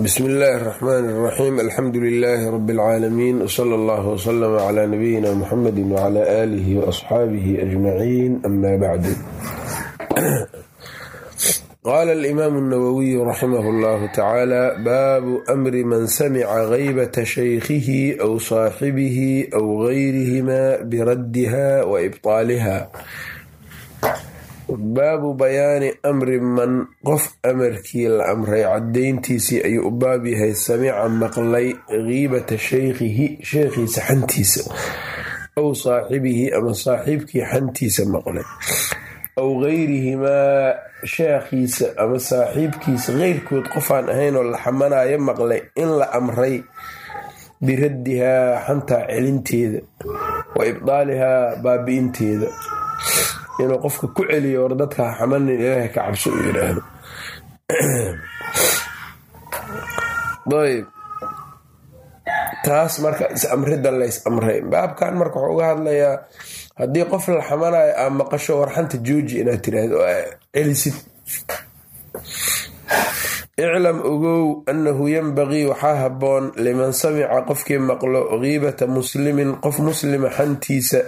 bsmi illaahi اraxmaan اraxiim alxamdu lilaahi rabi اlcaalamiin wsala allah wslama cla nabiyina muxamedi wcla aalihi waasxaabihi ajmaciin ama bacdu qaala alimaamu اnawowiyu raximah اllahu tacaala baabu amri man samica gaybata shaykhihi aw saaxibihi aw gayrihima biraddiha wa ibطaaliha baabu bayaani amri man qof amarkii la amray cadayntiisii ayuu u baab yahay samica maqlay kiibata shaykhihi sheekhiisa xantiisa aw saaxibihi ama saaxiibkii xantiisa maqlay aw gayrihimaa sheekhiisa ama saaxiibkiisa keyrkood qofaan ahaynoo la xamanayo maqlay in la amray biraddihaa xantaa celinteeda wa ibdaalihaa baabi'inteeda inuu qofka ku celiyo war dadka xamanin ilaahay ka cabso uu yidhaahdo. Ayb. Taas marka is-amrida lays amray baabkan marka wuxuu uga hadlayaa haddii qof la xamanayo aa maqasho warxanta jooji inaad tiraahdo oo celisid. Iclam ogow annahu yanbagii waxaa habboon liman samica qofkii maqlo kiibata muslimin qof muslima xantiisa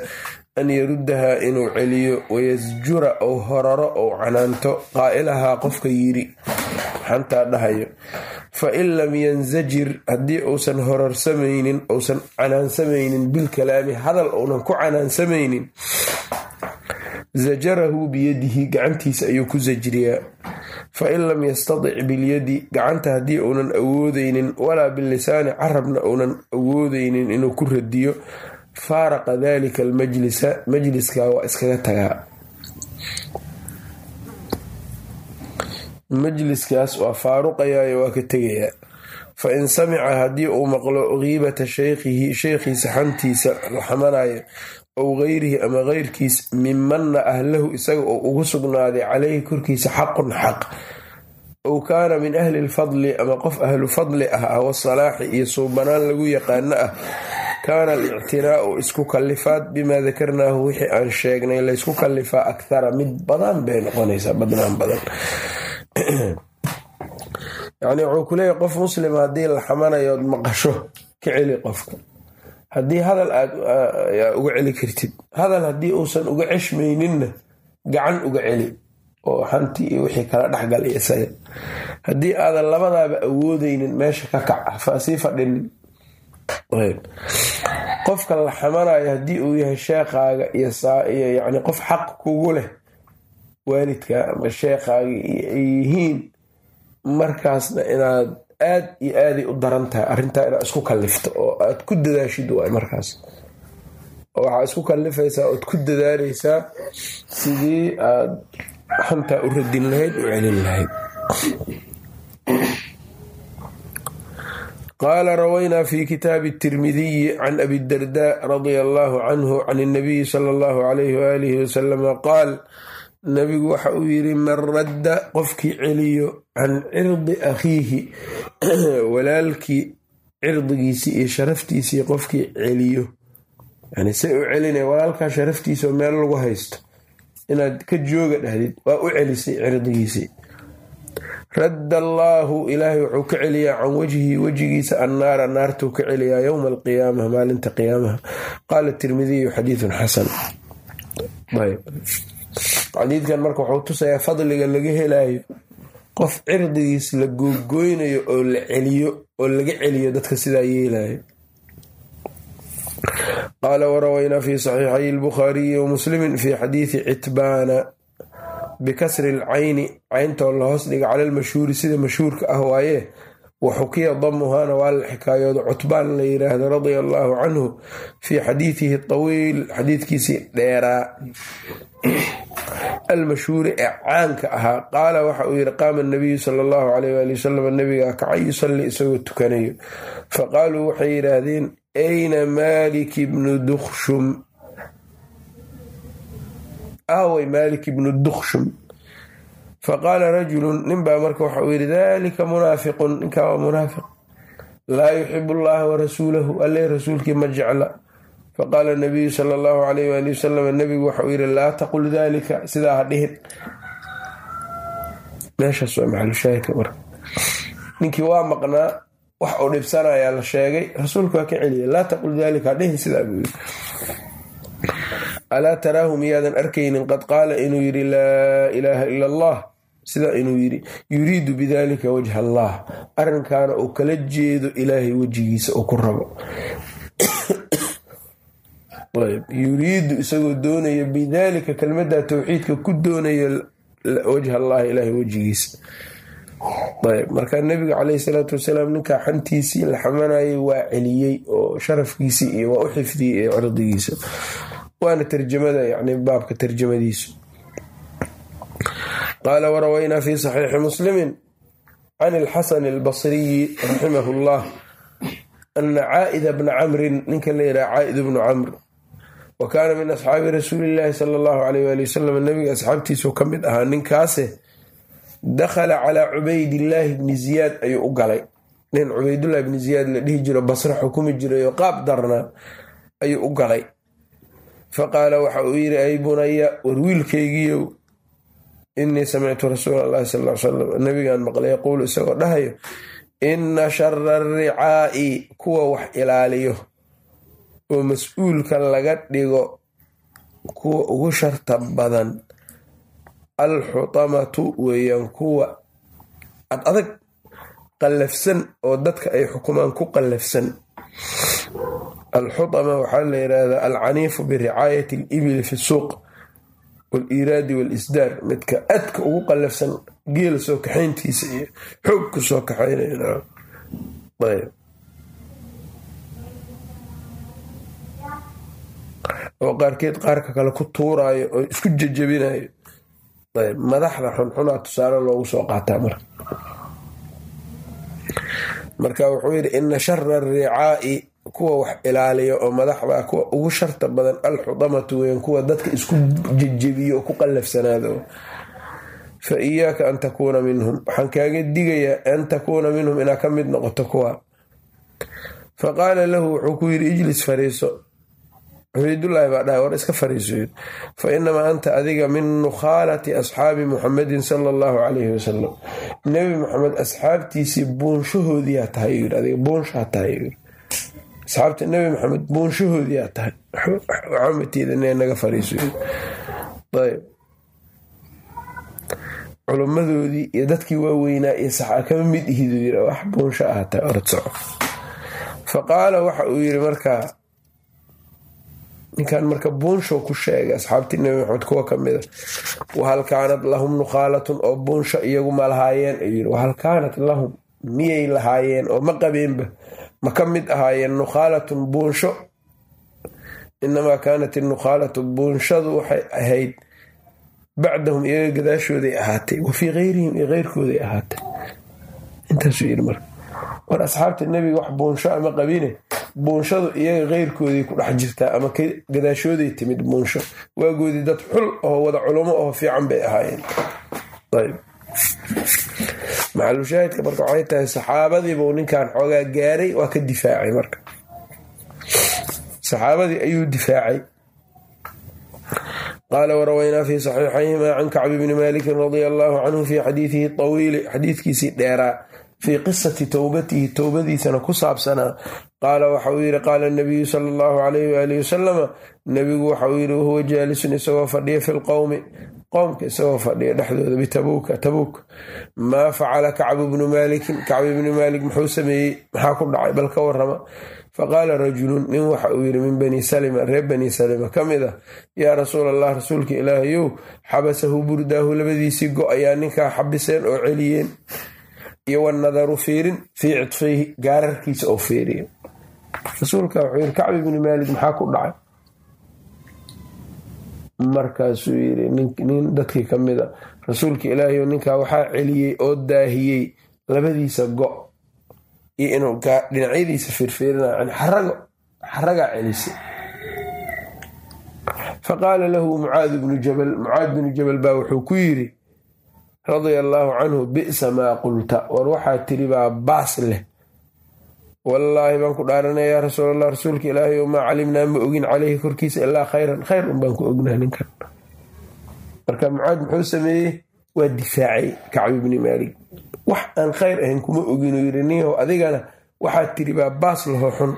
an yaruddahaa inuu celiyo wayasjura ou horaro ou canaanto. Qaa'ilahaa qofka yiri xantaa dhahayo fa in lam yansajir haddii uusan horarsamaynin uusan canaansamaynin bilkalaami hadal uunan ku canaansamaynin zajarahu biyadihi gacantiisa ayuu ku sajriyaa fa in lam yastadic bilyadi gacanta haddii uunan awoodeynin walaa bilisaani carabna uunan awoodeynin inuu ku radiyo faaraqa dalika almajlisa majliska waa iskaga tagaa majliskaas waa faaruqayaayo waa ka tegayaa fa in samica haddii uu maqlo kiibata shaykhihi sheykhiisa xantiisa la xamanayo ow gayrihi ama keyrkiis mimanna ahlahu isaga oo ugu sugnaaday caleyhi korkiisa xaqun xaq ow kaana min ahli lfadli ama qof ahlu fadli ah wasalaaxi iyo suubanaan lagu yaqaano ah kaana alictinaau isku kalifaad bimaa dakarnaahu wixii aan sheegnay laysku kalifaa akhara mid badan bay noqonaysaa badnaan badan. Yacni wuxuu ku leeyahy qof muslima haddii la xamanayood maqasho ka celi qofka haddii hadal aad uga celi kartid hadal haddii uusan uga ceshmayninna gacan uga celi oo xantii iyo wixii kala dhexgal isaga haddii aadan labadaaba awoodeynin meesha ka kac hasii fadhinin qofka la xamanayo haddii uu yahay sheekhaaga iyo yani qof xaq kugu leh waalidka ama sheekhaaga ay yihiin markaasna inaad aad iyo aaday u daran tahay arrintaa inaad isku kalifto oo aad ku dadaashid waay markaas. Waxaa isku kalifaysaa ood ku dadaaleysaa sidii aad xantaa u radin lahayd u celin lahayd qaala rawaynaa fi kitaabi tirmidiyi can abi darda radia allaahu canhu can اnabiyi sala allahu alayhi waalihi wasalama qaal nabigu waxa uu yiri man radda qofkii celiyo can cirdi akhiihi. Walaalkii cirdigiisii iyo sharaftiisii qofkii celiyo. Yani say u celinaya walaalkaa sharaftiisa oo meel lagu haysto. Inaad ka jooga dhahdid waa u celisay cirdigiisii radda allaahu ilaahay wuxuu ka celiyaa can wajhi wejigiisa annaara naartuu ka celiyaa yowma alqiyaama maalinta qiyaamaha. Qaala tirmidiyu xadiidun xasan. Xadiidkan marka wuxuu tusayaa fadliga laga helayo qof cirdigiis la googoynayo oo la celiyo oo laga celiyo dadka sidaa yeelayo qaala warawaynaa fi saxiixay lbukhaariyi wamuslimin fi xadiidi citbaana bikasri lcayni cayntoo la hoos dhiga cala lmashhuuri sida mashhuurka ah waaye wa xukiya damuhaana waa la xikaayooda cutbaan la yiraahdo radia allaahu canhu fii xadiidihi tawiil xadiidkiisii dheeraa. Almashhuuri ee caanka ahaa qaala waxa uu yidhi qaama nabiyu sala allahu alayh waali wasalam nabigaa kacay yusalli isagoo tukanayo. Faqaaluu waxay yidhaahdeen ayna maalik ibnu dukshum aaway maalik ibnu dukshum faqaala rajulun ninbaa marka waxa uu yidhi dalika munaafiqun ninkaa waa munaafiq. Laa yuxibu allaha warasuulahu alle rasuulkii ma jecla. Faqaala nabiyu sala allahu alayh waali wasalam nabigu waxauu yidhi laa taqul dalika sidaa ha dhihin. Ninkii waa maqnaa wax uu dhibsanayaa la sheegay rasuulku waa ka celiya laa taqul dalika hadhihin sidaa buu yiri alaa taraahu miyaadan arkaynin qad qaala inuu yidhi laa ilaaha ila allah sidaa inuu yidhi yuriidu bidalika wajha allah. Arrinkaana uu kala jeedo ilaahay wejigiisa uu ku rabo. Yuriidu isagoo doonaya bidalika kelmadda towxiidka ku doonaya wajha allahi ilaahay wejigiisa. Marka nebiga caleyhi salaatu wasalaam ninkaa xantiisii la xamanayay waa celiyey oo sharafkiisii iyo waa u xifdiyey ee cirdigiisa. Waana tarjamada yani baabka tarjamadiisu qaala warawaynaa fi saxiixi muslimi can ilxasan albasriyi raximah llah ana caa'ida bna camrin ninka la yidhaha caa'id bnu camr wa kaana min asxaabi rasuuli illaahi sala allahu alayh waali wasalam nabiga asxaabtiisu ka mid ahaa ninkaase dakhala calaa cubaydillaahi bni ziyaad ayuu u galay nin cubaydullahi bni ziyaad la dhihi jiro basre xukumi jiray oo qaab darnaa ayuu u galay fa qaala waxa uu yidhi ay bunaya war wiilkaygiiyow innii samictu rasuula allahi sal l salam nabigaan maqlay yaquulu isagoo dhahayo inna shara aricaa'i kuwa wax ilaaliyo. Oo mas'uulka laga dhigo kuwa ugu sharta badan. Alxutamatu weeyaan kuwa ad adag qallafsan oo dadka ay xukumaan ku qallafsan. Alxutama waxaa la yidhaahdaa alcaniifu biricaayati alibili fi suuq waliiraadi walisdaar midka adka ugu qallafsan geela soo kaxayntiisa iyo xoog ku soo kaxaynayayb oo qaarkeed qaarka kale ku tuuraayo oo isku jejabinayo ayb madaxda xunxunaa tusaale loogu soo qaataa marka marka wuxuu yidhi ina shara aricaa'i kuwa wax ilaaliya oo madaxda kuwa ugu sharta badan alxudamatu weyan kuwa dadka isku jejebiyo oo ku qallafsanaado. Fa iyaaka an takuuna minhum. Waxaan kaaga digayaa an takuuna minhum inaa ka mid noqoto kuwa. Fa qaala lahu wuxuu ku yidhi ijlis fariiso. Cubaydullaahi baa dhahay war iska fariiso yiri fa inamaa anta adiga min nukhaalati asxaabi muxamedin sala allahu calayhi wasalam nebi maxamed asxaabtiisii buunshahoodiyaa tahay buunshaa tahay asxaabta nebi maxamed buunshahoodiyaa tahay waxamateeda ne naga fariiso. Culummadoodii iyo dadkii waaweynaa iyo saxa kama mid ihidu yiri wax buunsho ah tahay orod soco. Fa qaala waxa uu yiri markaa ninkan marka buunshow ku sheegay asxaabtii nebi maxamed kuwa ka mida wahal kaanat lahum nukhaalatun oo buunsho iyagu ma lahaayeen? Ayuu yiri wahal kaanat lahum miyay lahaayeen oo ma qabeenba ma ka mid ahaayeen nukhaalatun buunsho? Inamaa kaanat inukhaalatu buunshadu waxay ahayd bacdahum iyaga gadaashooday ahaatay wa fii keyrihim iyo keyrkooday ahaatay. War asxaabta nebiga wax buunsho ama qabine buunshadu iyaga keyrkoodii ku dhex jirtaa ama gadaashooday timid buunsho waagoodii dad xul oo wada culumo oo fiican bay ahaayeen maxalushaahidka marka waxay tahay saxaabadiibuu ninkan xoogaa gaaray waa ka difaacay marka. Saxaabadii ayuu difaacay. Qaala warawaynaa fi saxiixayhima can kacbi bni malikin radia allaahu canhu fi xadiidihi tawiili xadiidkiisii dheeraa fii qisati towbatihi towbadiisana ku saabsanaa. Qaala waxa uu yidhi qaala nabiyu sala allahu alayh waalihi wasalama nebigu waxa uu yidhi wahuwa jaalisun isagoo fadhiya fi lqowmi qowmka isagoo fadhiya dhexdooda bitabuuka tabuuk maa facala kacbu bnu maalikin kacbi bni maalik muxuu sameeyey? Maxaa ku dhacay? Bal ka warama faqaala rajulun nin waxa uu yidhi min bani salima reer bani salima ka mid ah. Yaa rasuul allah rasuulka ilaahayow xabasahu burdaahu labadiisii go ayaa ninkaa xabiseen oo celiyeen. Iyo wanadaru fiirin fii cidfayhi gaararkiisa oo fiiriya rasuulka wuxuu yidhi kacbi bni maalik maxaa ku dhacay markaasuu yidhi nin dadkii ka mid a rasuulka ilaahayow ninkaa waxaa celiyey oo daahiyey labadiisa go iyo inuu dhinacyadiisa firfiirinayo xarago xaragaa celisay. Faqaala lahu mucaad bnu jabal mucaad bnu jabal baa wuxuu ku yidhi radia allaahu canhu bi'sa maa qulta. War waxaa tiri baa baas leh wallaahi baan ku dhaaranaya yaa rasuul allah rasuulka ilaahay maa calimnaa ma ogin caleyhi korkiisa ilaa khayran. Khayr un baan ku ognaa ninkan. Marka mucaad muxuu sameeyey? Waa difaacay kacbi bni maalik. Wax aan khayr ahayn kuma ogin oo yiri niyahow adigana waxaad tiri baa baas laho xun.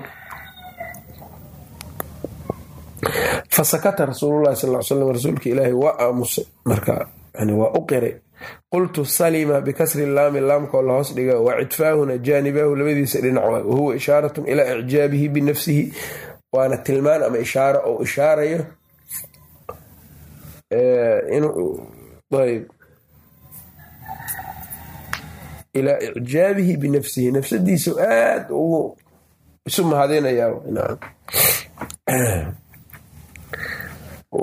Fasakata rasuululahi sal slam rasuulka ilaahi waa aamusay. Marka waa u qiray qultu salima bikasri laami laamkoo la hoos dhiga wa cidfaahuna jaanibaahu labadiisa dhinac waay wahuwa ishaaratun ilaa icjaabihi binafsihi waana tilmaan ama ishaaro oo ishaarayo ilaa icjaabihi binafsihi nafsadiisa aad ugu isu mahadinayaa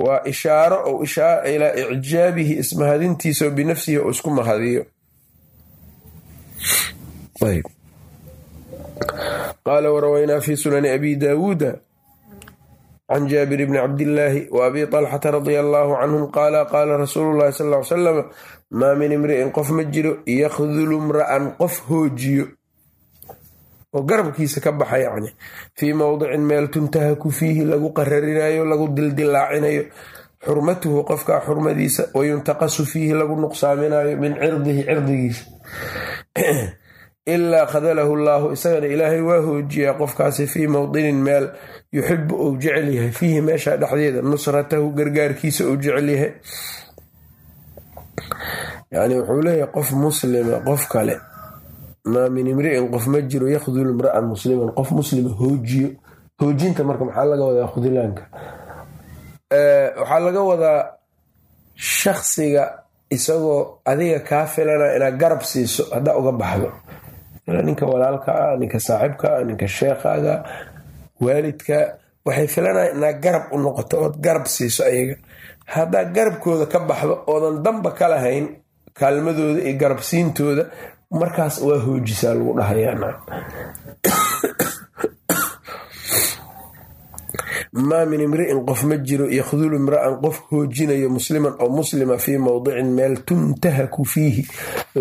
waa ishaaro ou ilaa icjaabihi ismahadintiisa binafsihi oo isku mahadiyo. Qaala warawaynaa fi sunani abi daawuuda can jaabir bni cabdillaahi wa abi طalxata radia allaahu canhum qaala qaala rasuulu llahi sal ly salam maa min imri'in qof ma jiro yakhdulu mra'an qof hoojiyo oo garabkiisa ka baxa yacni fii mowdicin meel tuntahaku fiihi lagu qararinayo lagu dildilaacinayo. Xurmatuhu qofkaa xurmadiisa wayuntaqasu fiihi lagu nuqsaaminayo min cirdihi cirdigiisa. Ilaa khadalahu llaahu isagana ilaahay waa hoojiyaa qofkaasi fii mowdinin meel yuxibu uu jecel yahay. Fiihi meesha dhexdeeda nusratahu gargaarkiisa uu jecel yahay. Yani wuxuu leeyahay qof muslima qof kale maa min imri'in qof ma jiro yakhdulu imra'an musliman. Qof muslima hoojiyo hoojinta marka maxaa laga wadaa khudlaanka waxaa laga wadaa shaksiga isagoo adiga kaa filana inaad garab siiso haddaa uga baxdo. Ninka walaalka ah ninka saaxibka ah ninka sheekhaaga waalidka waxay filanaya inaad garab u noqoto ood garab siiso ayaga. Haddaa garabkooda ka baxdo oodan damba ka lahayn kaalmadooda iyo garabsiintooda markaas waa hoojisaa lagu dhahayaa maa min imri'in qof ma jiro yakhdulu imra'an qof hoojinayo musliman oo muslima fii mowdicin meel tuntahaku fiihi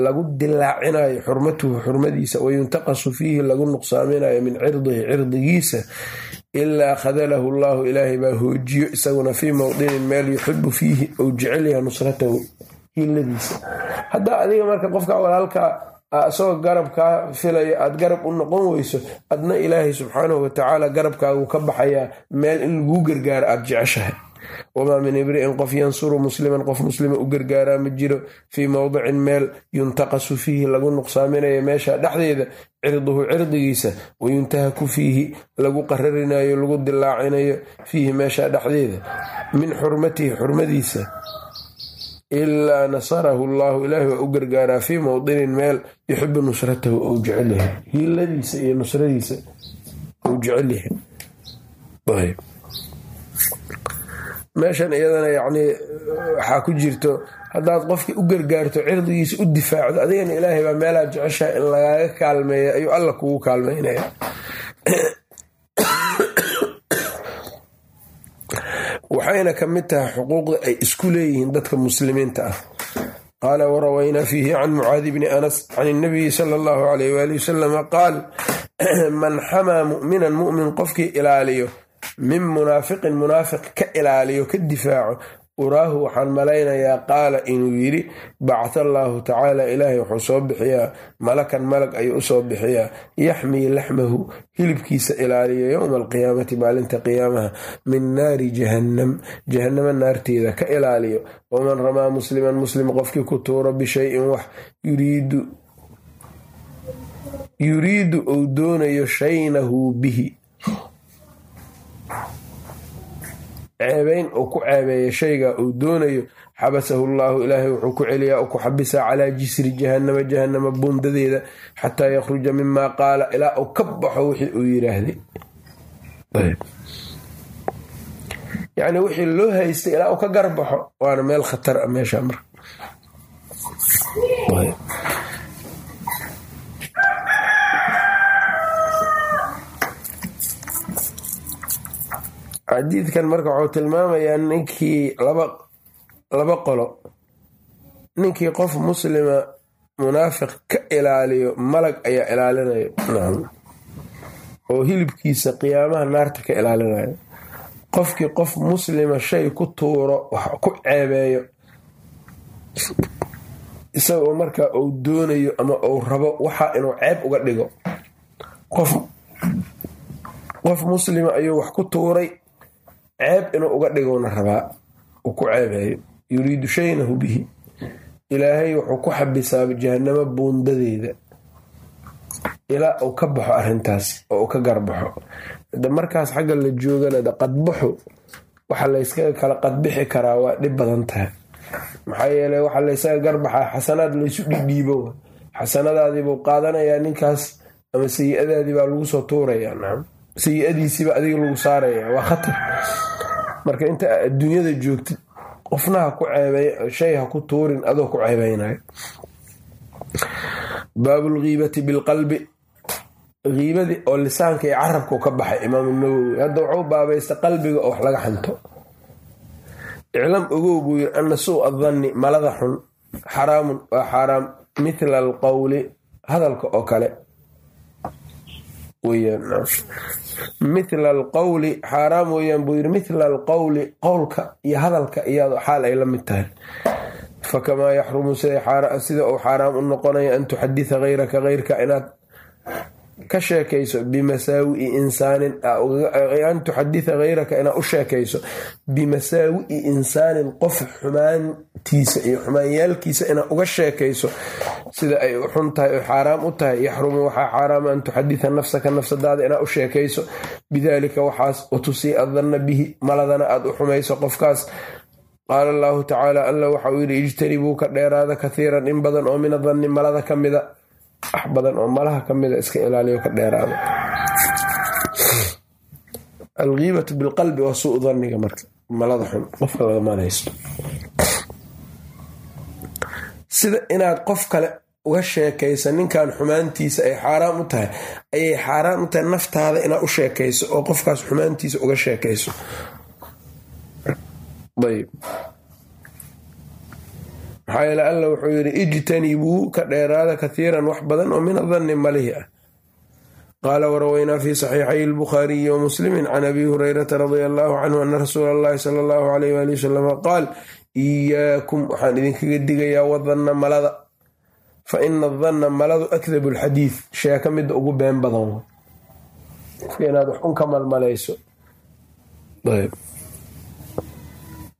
lagu dilaacinayo xurmatuhu xurmadiisa wayuntaqasu fiihi lagu nuqsaaminayo min cirdihi cirdigiisa ilaa khadalahu llaahu ilaahay baa hoojiyo isaguna fii mowdinin meel yuxibu fiihi ou jecel yaha nusratahu hiladiisa haddaa adiga marka qofka walaalka isagoo garabkaa filaya aad garab u noqon weyso adna ilaahay subxaanahu watacaala garabkaagu ka baxayaa meel in laguu gargaaro aad jeceshahay. Wamaa min imri'in qof yansuru musliman qof muslima u gargaaraa ma jiro. Fii mowdicin meel yuntaqasu fiihi lagu nuqsaaminayo meesha dhexdeeda cirduhu cirdigiisa wayuntahaku fiihi lagu qararinayo lagu dilaacinayo fiihi meesha dhexdeeda. Min xurmatihi xurmadiisa ilaa nasarahu llaahu ilaahi waa u gargaaraa fii mowdinin meel yuxibu nusratahu ou jecel hiiladiisa iyo nusradiisa ou jecel yahay. Meeshan iyadana yacnii waxaa ku jirto haddaad qofkii u gargaarto cirdigiisa u difaacdo adigana ilaahay baa meelaad jeceshaha in lagaaga kaalmeeya ayuu alla kugu kaalmeynaya waxayna ka mid tahay xuquuqda ay isku leeyihiin dadka muslimiinta ah. Qaala warawaynaa fiihi can mucaadi bni anas can inabiyi sala allahu alayh waali wasalama qaal man xamaa mu'minan mu'min qofkii ilaaliyo min munaafiqin munaafiq ka ilaaliyo ka difaaco uraahu waxaan malaynayaa qaala inuu yidhi bacata allaahu tacaala ilaahay wuxuu soo bixiyaa malakan malag ayuu u soo bixiyaa yaxmii laxmahu hilibkiisa ilaaliyo yowma alqiyaamati maalinta qiyaamaha min naari jahannam jahannama naarteeda ka ilaaliyo waman ramaa musliman muslim qofkii ku tuuro bishayin wax yuriidu uu doonayo shaynahu bihi ceebayn uu ku ceebeeya shayga uu doonayo xabasahu llaahu ilaahay wuxuu ku celiyaa u ku xabisaa calaa jisri jahannama jahannama buundadeeda xataa yakhruja mimaa qaala ilaa uu ka baxo wixii uu yiraahday yacni wixii loo haystay ilaa uu ka garbaxo waana meel khatar ah meesha marka xadiidkan marka wuxuu tilmaamayaa ninkii laba qolo. Ninkii qof muslima munaafiq ka ilaaliyo malag ayaa ilaalinayo. Oo hilibkiisa qiyaamaha naarta ka ilaalinayo. Qofkii qof muslima shay ku tuuro wax ku ceebeeyo. Isagoo markaa uu doonayo ama uu rabo waxa inuu ceeb uga dhigo. Qof muslima ayuu wax ku tuuray ceeb inuu uga dhigowna rabaa uu ku ceebeeyo. Yuriidu shaynahu bihi. Ilaahay wuxuu ku xabisaa jahanamo buundadeeda ilaa uu ka baxo arrintaas oo uu ka garbaxo. De markaas xagga la joogana de qadbaxu waxa layskaga kala qadbixi karaa waa dhib badan tahay. Maxaa yeele waxa laysaga garbaxaa xasanaad laysu dhidhiibo xasanadaadiibuu qaadanayaa ninkaas ama sayi-adaadii baa lagu soo tuuraya nacam sayi-adiisiiba adiga lagu saaraya. Waa khatar. Marka inta adduunyada joogtid qofna ha ku ceebay shay ha ku tuurin adoo ku ceebeynayo. Baabulkiibati bilqalbi kiibadii oo lisaanka iyo carabkau ka baxay imaamu nawowi hadda wuxuu baabaysta qalbiga oo wax laga xanto iclam ogow buu yiri ana suu adanni malada xun xaraamun waa xaaraam mithla alqowli hadalka oo kale mithla alqowli xaaraam weyaan buu yiri mithla alqowli qowlka iyo hadalka iyado xaal ay la mid tahay. Fakamaa yaxrumu sida uu xaaraam u noqonaya an tuxaditha hayraka heyrka inaad ka sheekayso bimasaawi'i insaanin an tuxaditha hayraka inaad u sheekayso bimasaawi'i insaanin qof xumaantiisa iyo xumaanyaalkiisa inaad uga sheekayso sida ay xun tahay oo xaaraam u tahay yaxrumu waxaa xaaraama an tuxaditha nafsaka nafsadaada inaad u sheekayso bidaalika waxaas watusii adanna bihi maladana aad u xumayso qofkaas. Qaala allahu tacaala alla waxa uu yidhi ijtanibuu ka dheeraada kathiiran in badan oo min adanni malada ka mida wax badan oo malaha ka mida iska ilaaliyo ka dheeraada alkiibatu bilqalbi waa suu daniga marka malada xun qofka lagamanaysto sida inaad qof kale uga sheekaysa ninkan xumaantiisa ay xaaraam u tahay ayay xaaraam u tahay naftaada inaad u sheekayso oo qofkaas xumaantiisa uga sheekayso. Ayb maxaa yeele alla wuxuu yidhi ijtanibuu ka dheeraada kathiiran wax badan oo min adanni malihi ah. Qaala waraweynaa fi saxiixay albukhaariyi wa muslimi can abi hurayrata radia allahu canhu ana rasuula allahi sala allahu alayh waali wasalama qaal iyaakum waxaan idinkaga digayaa wadanna malada fa ina adanna maladu akdabu alxadiid sheeka midda ugu been badan. Inaad wax un ka malmalayso.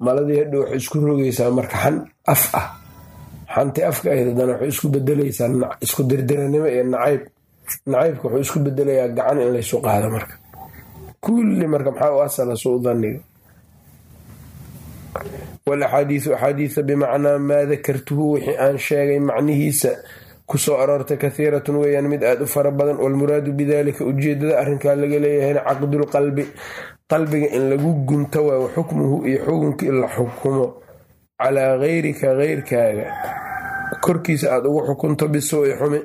Maladii hadha waxay isku rogaysaa marka xan af ah xanti afka ahayd haddana waxay isku bedelaysaa isku dirdiranimo iyo nacayb nacaybka wuxuu isku bedelayaa gacan in laysu qaado marka. Kulli marka maxaa u asala suu daniga? Walaxaadiisu axaadiisa bimacnaa maa dakartuhu wixii aan sheegay macnihiisa. Kusoo aroortay kathiiratun weeyaan mid aad u fara badan. Walmuraadu bidalika ujeedada arrinkaa laga leeyahayna caqdulqalbi qalbiga in lagu gunto waa xukmuhu iyo xukunka in la xukumo calaa hayrika heyrkaaga korkiisa aad ugu xukunto bisuui xumi.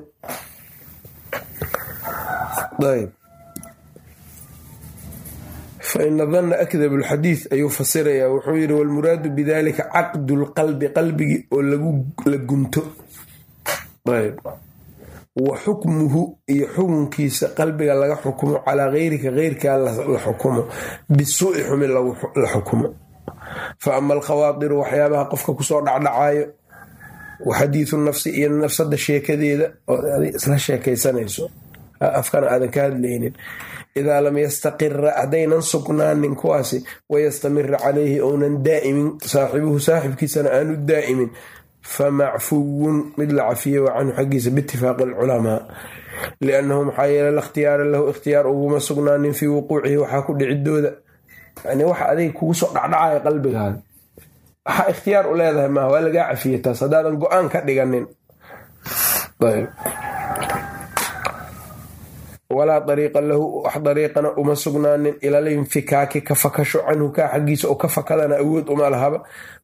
Fa ina danna akdab alxadiid ayuu fasirayaa. Wuxuu yidhi walmuraadu bidalika caqdulqalbi qalbigii oo la gunto. Wa xukmuhu iyo xukunkiisa qalbiga laga xukumo calaa heyrika heyrkaa la xukumo. Bisuui xumi la xukumo fa ama alkhawaadiru waxyaabaha qofka ku soo dhacdhacaayo wa nafsi iyo nafsada sheekadeeda oo isla sheekaysanayso. Afkana aadan ka hadlaynin. Idaa lam yastaqira haddaynan sugnaanin kuwaasi wayastamira calayhi ounan daa'imin saaxibuhu saaxibkiisana aanu daa'imin. Famacfuwun mid la cafiye waa canhu xaggiisa biitifaaqi alculamaa. Liannahu maxaa yeele la ikhtiyaara lahu ikhtiyaar uguma sugnaanin fii wuquucihi waxaa ku dhicidooda waxa adig kugu soo dhacdhacaya qalbigaada waxaa ikhtiyaar u leedahay maaha waa lagaa cafiye taas haddaadan go'aan ka dhiganin. Walaa dariiqa lahu wax dariiqana uma sugnaanin ilal infikaaki ka fakasho canhu kaa xaggiisa oo ka fakadana awood uma lahaba.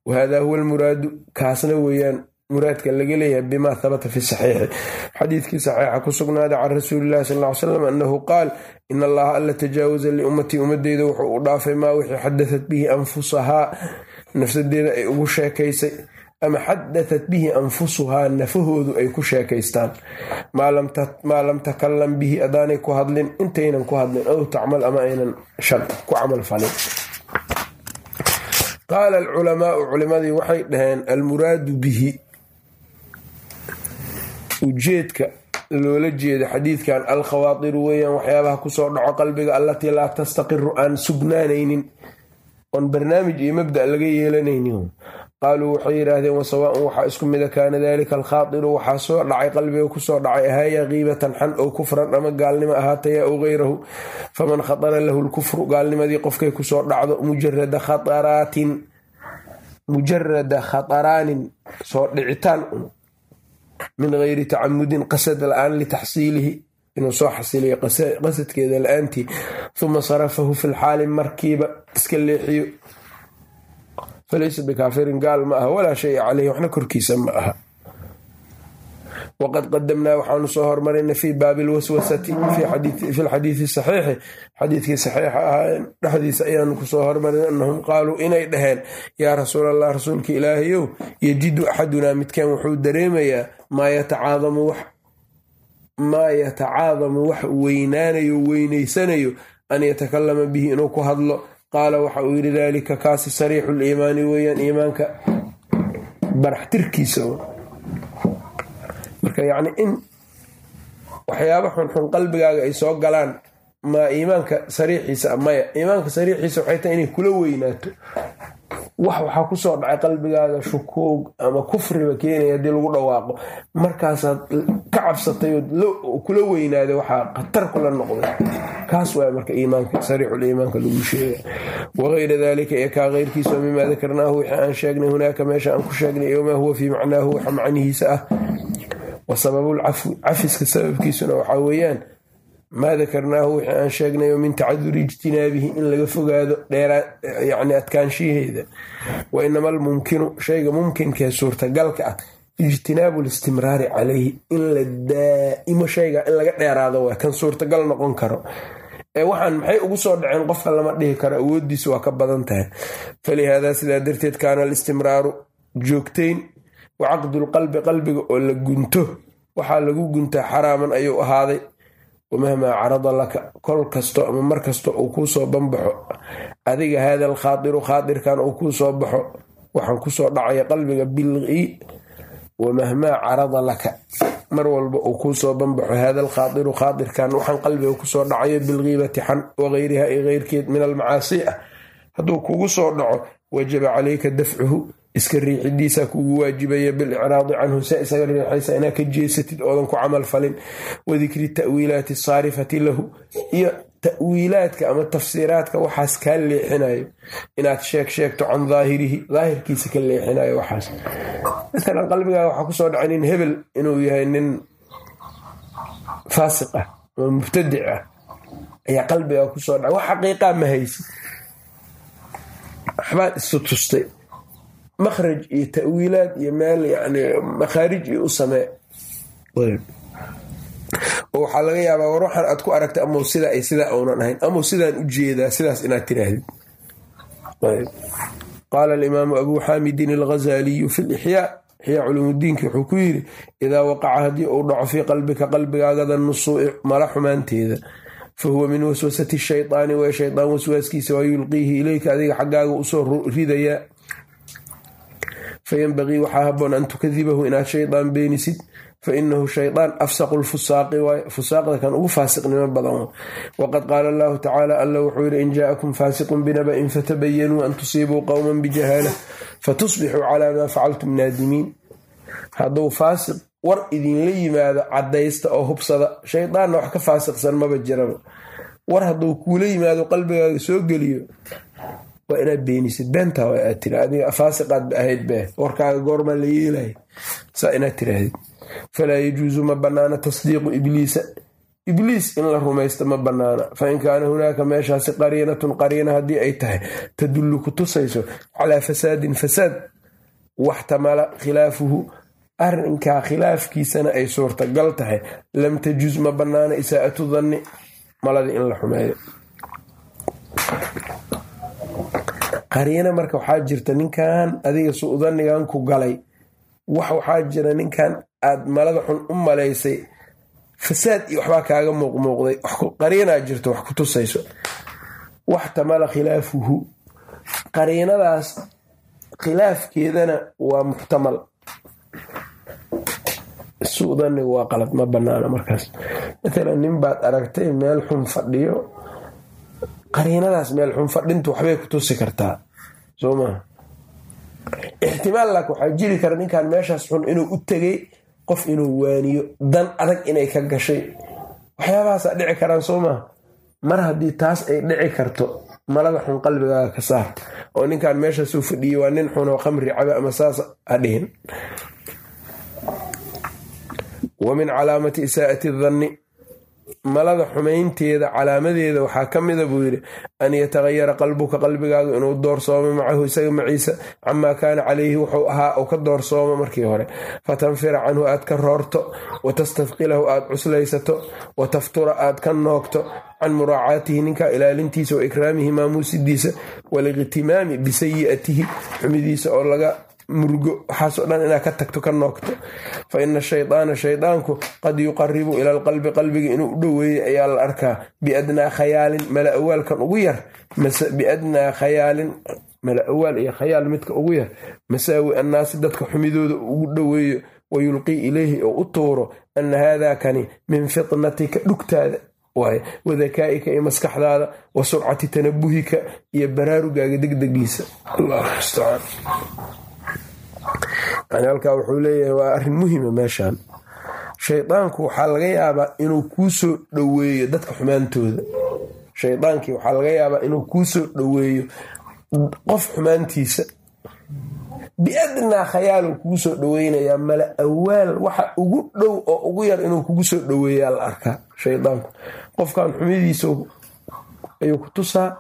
Wahada huwa almuraadu kaasna weeyaan muraadka laga leeyahay bima habata fi saxiixi. Xadiidkii saxiixa ku sugnaaday can rasuulilahi sal ly slam annahu qaal in allaha alla tajaawaza liummatii ummadeyda wuxuu u dhaafay maa wixii xadatat bihi anfusahaa nafsadeeda ay ugu sheekaysay ama xadatat bihi anfusuhaa nafahoodu ay ku sheekaystaan. Maa lam takalam bihi adaanay ku hadlin intaynan ku hadlin ow tacmal ama aynan ku camal falin. Qaala alculamaau culimadii waxay dhaheen almuraadu bihi ujeedka loola jeeda xadiidkan alkhawaatiru weeyaan waxyaabaha ku soo dhaco qalbiga allatii laa tastaqiru aan sugnaanaynin. Oon barnaamij iyo mabda laga yeelanaynin. Qaaluu waxay yidhaahdeen wasawaaun waxaa isku mida kaana dalika alkhaatiru waxaa soo dhacay qalbiga ku soo dhacay ahaaya kiibatan xan oo kufran ama gaalnimo ahaataya ow geyrahu faman khatara lahu lkufru gaalnimadii qofkay ku soo dhacdo mujarada khaaraatin mujarada khataraanin soo dhicitaan min geyri tacamudin qasad la'aan litaxsiilihi inuu soo xasiliyo qasadkeeda la'aantii uma sarafahu fi lxaali markiiba iska leexiyo. Falaysa bikaafirin gaal ma aha walaa shaya caleyhi waxna korkiisa ma aha waqad qadamnaa waxaanu soo hormarayna fii baabi lwaswasati fi lxadiidi saxiixi xadiidkii saxiixa ahaa dhexdiisa ayaanu ku soo hormarin anahum qaaluu inay dhaheen yaa rasuul allah rasuulka ilaahayow yajidu axadunaa midkan wuxuu dareemayaa maa yatacaadamu wax weynaanayo weynaysanayo an yatakalama bihi inuu ku hadlo qaala waxa uu yidhi dalika kaasi sariixu liimaani weeyaan iimaanka baraxtirkiisa marka yacni in waxyaaba xunxun qalbigaaga ay soo galaan maa iimaanka sariixiisa maya iimaanka sariixiisa waxay tahay inay kula weynaato. Wax waxaa ku soo dhacay qalbigaaga shukuug ama kufriba keenaya haddii lagu dhawaaqo. Markaasaad ka cabsatay oo kula weynaaday waxaa khatar kula noqday. Kaas waay marka iimaanka sariixul iimaanka lagu sheega wagayra dalika iyo kaa keyrkiisa mimaa dakarnaahu wixii aan sheegnay hunaaka meesha aan ku sheegnay iyo maa huwa fii macnaahu waxa macnihiisa ah wa sababulcafwi cafiska sababkiisuna waxaa weeyaan maa dakarnaahu wixii aan sheegnayo min tacaduri ijtinaabihi in laga fogaado yani adkaanshiheeda wa inama almumkinu shayga mumkinkee suurtagalka ah ijtinaabu listimraari calayhi in la daa'imo shayga in laga dheeraado waa kan suurtagal noqon karo. Ee waxaan maxay ugu soo dhaceen qofka lama dhihi karo awooddiisa waa ka badan tahay. Falihaadaa sidaa darteed kaana alistimraaru joogtayn wa caqdulqalbi qalbiga oo la gunto waxaa lagu guntaa xaraaman ayuu ahaaday wamahmaa carada laka kol kasto ama mar kasta uu kuu soo banbaxo adiga haada alkhaadiru khaadirkan uu kuu soo baxo waxaan ku soo dhacaya qalbiga bilqi wamahmaa carada laka mar walba uu kuu soo banbaxo haada alkhaadiru khaadirkan waxaan qalbiga ku soo dhacayo bilkiibati xan wagayriha iyo keyrkeed min almacaasi ah hadduu kugu soo dhaco wajaba calayka dafcuhu iska riixidiisa kugu waajibaya bilicraadi canhu sa isaga riixaysa inaa ka jeesatid oodan ku camal falin. Wadikri ta'wiilaati asaarifati lahu iyo ta'wiilaadka ama tafsiiraadka waxaas kaa leexinayo inaad sheeg sheegto can daahirihi daahirkiisa ka leexinayo waxaas. Maalan qalbigaaga waxaa ku soo dhacay nin hebel inuu yahay nin faasiq ah ama mubtadic ah. Ayaa qalbigaa ku soo dhacay wax xaqiiqaa ma haysid. Waxbaad isu tustay makhraj iyo ta'wiilaad iyo meel yani makhaarij iyo u samee. Oo waxaa laga yaabaa war waxaan aad ku aragtay amau sida ay sidaa uunan ahayn. Amau sidaan u jeedaa sidaas inaad tiraahdid qaala alimaamu abuu xaamidin alghazaliyu fi lixyaa ixyaa culuumudiinki wuxuu ku yidhi idaa waqaca haddii uu dhaco fii qalbika qalbigaagada nusuuci mala xumaanteeda. Fa huwa min waswasati shaydaani waa shaydaan waswaaskiisa waa yulqiihi ileyka adiga xaggaaga u soo ridayaa fayanbagii waxaa haboon an tukadibahu inaad shaydaan beenisid fa inahu shaydaan afsaqu lfusaaqi waay fusaaqda kan ugu faasiqnimo badan waqad qaala allahu tacaala alla wuxuu yidhi in jaa'akum faasiqun binaba'in fatabayanuu an tusiibuu qowman bijahaala fatusbixuu calaa maa facaltum naadimiin hadduu faasiq war idinla yimaado caddaysta oo hubsada shaydaanna wax ka faasiqsan maba jiraba war hadduu kuula yimaado qalbigaaga soo geliyo waa inaad beenisid beentaa waa tiri adiga faasiqaadba ahayd bee warkaaga goormaa la yeelaya saa inaad tirahdid falaa yajuusu ma bannaana tasdiiqu ibliisa. Ibliis in la rumaysto ma bannaana fa in kaana hunaaka meeshaasi qariinatun qariina haddii ay tahay tadullu ku tusayso calaa fasaadin fasaad. Waxtamala khilaafuhu. Arrinkaa khilaafkiisana ay suurtagal tahay. Lam tajuz ma bannaana isaa'atu danni maladii in la xumeeyo qariina marka waxaa jirta ninkan adiga suudanigan ku galay. Wax waxaa jira ninkan aad malada xun u malaysay. Fasaad iyo waxbaa kaaga muuqmuuqday qariinaa jirta wax ku tusayso. Waxtamala khilaafuhu. Qariinadaas khilaafkeedana waa muxtamal. Suu danigu waa qalad ma banaana markaas. Matalan nin baad aragtay meel xun fadhiyo qariinadaas meel xun fadhintu waxbay ku tusi kartaa. Soo maa ixtimaal laak waxaa jiri kara ninkan meeshaas xun inuu u tegay qof inuu waaniyo dan adag inay ka gashay. Waxyaabahaasaa dhici karaan soo maa mar haddii taas ay dhici karto malada xun qalbigaaga ka saar oo ninkan meeshaasuu fadhiyey waa nin xun oo khamri caba ama saas ha dhihin. Wa min calaamati isaa'ati danni malada xumaynteeda calaamadeeda waxaa ka mida buu yidhi an yatahayara qalbuka qalbigaagu inuu doorsoomo macahu isaga maciisa camaa kaana calayhi wuxuu ahaa uu ka doorsoomo markii hore. Fatanfira canhu aad ka roorto wa tastadqilahu aad cuslaysato wa taftura aad ka noogto can muraacaatihi ninka ilaalintiisa wa ikraamihi maamuusidiisa waliqhtimaami bisayi'atihi xumidiisa oo laga murgo waxaasoo dhan inaad ka tagto ka noogto fa ina shaydaana shaydaanku qad yuqaribu ila alqalbi qalbiga inuu u dhoweeyey ayaa la arkaa. Biadnaa khayaalin mala awaalkan ugu yar. Biadnaa khayaalin mala awaal iyo khayaal midka ugu yar. Masaawi annaasi dadka xumidooda ugu dhoweeyo wayulqii ilayhi oo u tuuro ana haadakani min fitnatika dhugtaada. Waay wadakaa'ika iyo maskaxdaada wa surcati tanabuhika iyo baraarugaaga degdegiisa allah mustacaan yani halkaa wuxuu leeyahay waa arrin muhima meeshan shaydaanku waxaa laga yaabaa inuu kuu soo dhoweeyo dadka xumaantooda. Shaydaankii waxaa laga yaabaa inuu kuu soo dhoweeyo qof xumaantiisa. Biadnaa khayaaluu kugu soo dhoweynayaa mala awaal waxa ugu dhow oo ugu yar inuu kugu soo dhoweeyaa la arkaa shaydaanku. Qofkan xumidiisa ayuu ku tusaa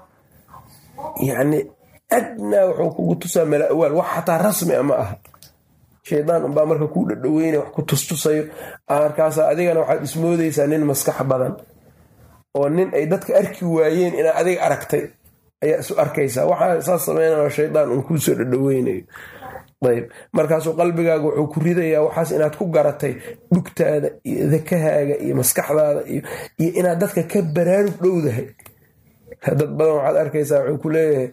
yacni adnaa wuxuu kugu tusaa mala awaal wax xataa rasmi a ma aha. Shaydaan unbaa marka kuu dhadhoweynaya wax ku tustusayo markaasa adigana waxaad ismoodaysaa nin maskax badan. Oo nin ay dadka arki waayeen inaa adiga aragtay. Ayaa isu arkaysaa. Waxaa saas sameynaa shaydaan un kuu soo ayb. Markaasuu qalbigaaga wuxuu ku ridayaa waxaas inaad ku garatay dhugtaada iyo dakahaaga iyo maskaxdaada iyo inaad dadka ka baraarug dhowdahay dad badan waxaad arkaysaa wuxuu ku leeyahay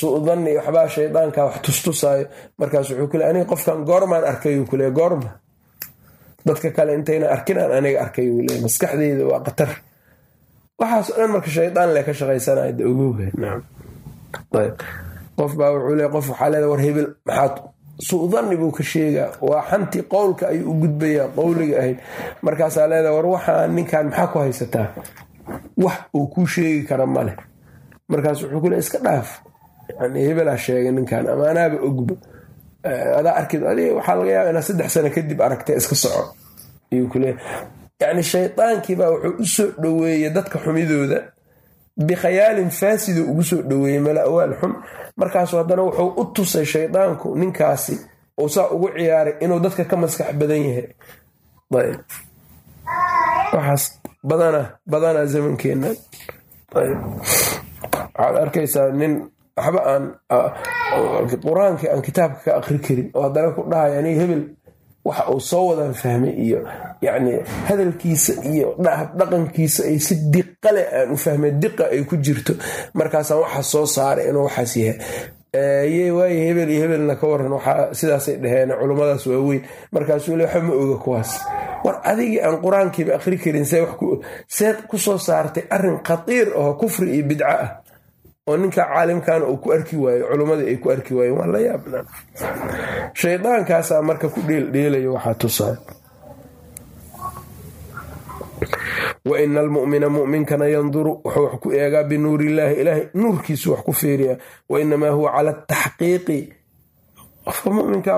suudanni waxbaa shaydaanka wax tustusaayo markaas wuxuu ku le aniga qofkan goormaan arkayuu ku leey goorma dadka kale intayna arkin aan aniga arkay uu leey maskaxdeyda waa qatar waxaasoo dhan marka shaydaan le ka shaqaysanaya de ogowga nacam ayb. Qof baa wuxuu leey qof waxaa leeda war hebel. Maxaad suudanni buu ka sheegaa. Waa xantii qowlka ayuu u gudbayaa qowliga ahayd. Markaasaa leeda war waxaa ninkan maxaa ku haysataa? Wax uu kuu sheegi kara maleh markaas wuxuu ku le iska dhaaf yani hebelaa sheegay ninkan ama anaaba ogba. Adaa arkid adiga waxaa laga yaaba inaad saddex sano kadib aragtay iska soco. Ayuu ku leeyahy yacni shaydaankiibaa wuxuu u soo dhoweeyey dadka xumidooda bikhayaalin faasidu ugu soo dhoweeyey mala awaal xun markaasu haddana wuxuu u tusay shaydaanku ninkaasi uu saa ugu ciyaaray inuu dadka ka maskax badan yahay. Ayb waxaas badana badanaa zamankeena ayb waxaad arkaysaa nin waxba aan qur'aanka aan kitaabka ka aqri karin oo haddana ku dhahay aniga hebel waxa uu soo wadan fahmay iyo yacni hadalkiisa iyo dhaqankiisa ay si diqale aan u fahmay diqa ay ku jirto. Markaasaan waxa soo saaray inuu waxaas yahay. Ye waaye hebel iyo hebelna ka waran waxaa sidaasay dhaheen culummadaas waaweyn. Markaasuu le waxa ma oga kuwaas. War adigii aan qur'aankiiba aqri karin seed ku soo saartay arrin khatiir oo kufri iyo bidco ah oo ninka caalimkana uu ku arki waayo culummadii ay ku arki waayeen waa la yaabnaa shaydaankaasaa marka ku dheeldheelayo waxaa tusaa wa ina almu'mina mu'minkana yanduru wuxuu wax ku eegaa binuuri illaahi ilaahay nuurkiisu wax ku feeriyaa wa inamaa huwa cala ataxqiiqi qofka muminka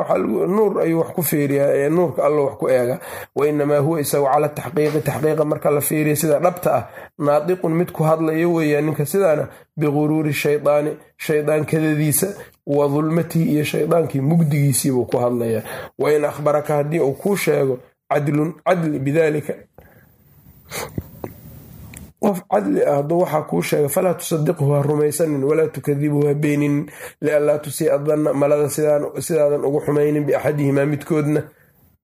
nuur ayuu wax ku feeriyaa nuurka alla wax ku eega. Wa inamaa huwa isagu cala taxqiiqi taxqiiqa marka la feeriya sida dhabta ah naadiqun mid ku hadlayo weeyaan ninka sidaana biguruuri shaydaani shaydaan kadadiisa wa dulmatihi iyo shaydaankii mugdigiisiibuu ku hadlayaa. Wa in akhbaraka haddii uu kuu sheego cadlun cadli bidaalika qof cadli ah hadduu waxaa kuu sheega falaa tusadiqhu ha rumaysanin walaa tukadibhu ha beeninin lianlaa tusii'a danna malada sidaadan ugu xumaynin biaxadihimaa midkoodna.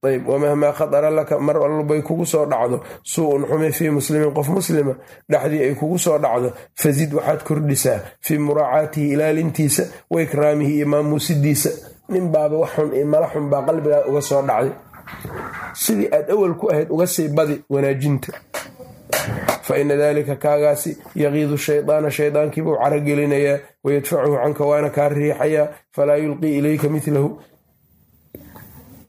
Ayb wamahmaa khatara laka mar walbay kugu soo dhacdo. Suu-un xumi fii muslimin qof muslima dhexdii ay kugu soo dhacdo. Fasid waxaad kordhisaa fii muraacaatihi ilaalintiisa wa ikraamihi iyo maamuusidiisa. Nin baaba wax xun iyo mala xun baa qalbigaa uga soo dhacday. Sidii aad awal ku ahayd uga sii badi wanaajinta fa ina dalika kaagaasi yaqiidu shaydaana shaydaankiibuu caragelinayaa wayadfacuhu canka waana kaa riixayaa falaa yulqii ilayka milahu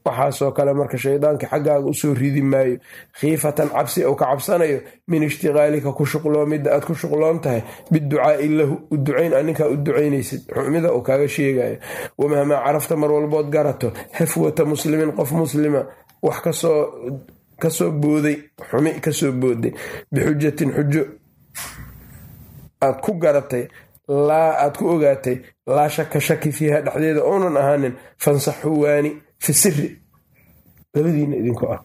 waxaasoo kale marka shaydaanka xaggaaga u soo ridi maayo khiifatan cabsi ou ka cabsanayo min ishtiqaalika ku shuqloomidda aad ku shuqloon tahay biducaai lahu u ducayn a ninkaa u ducaynaysid xumida uu kaaga sheegayo wamahmaa carafta mar walbood garato hafwata muslimin qof muslima wax ka soo booday xumi ka soo booday bixujatin xujo. Aad ku garatay laa aad ku ogaatay laa shaka shaki fiiha dhexdeeda uunan ahaanin fansaxuu waani fi siri labadiina idinku ah.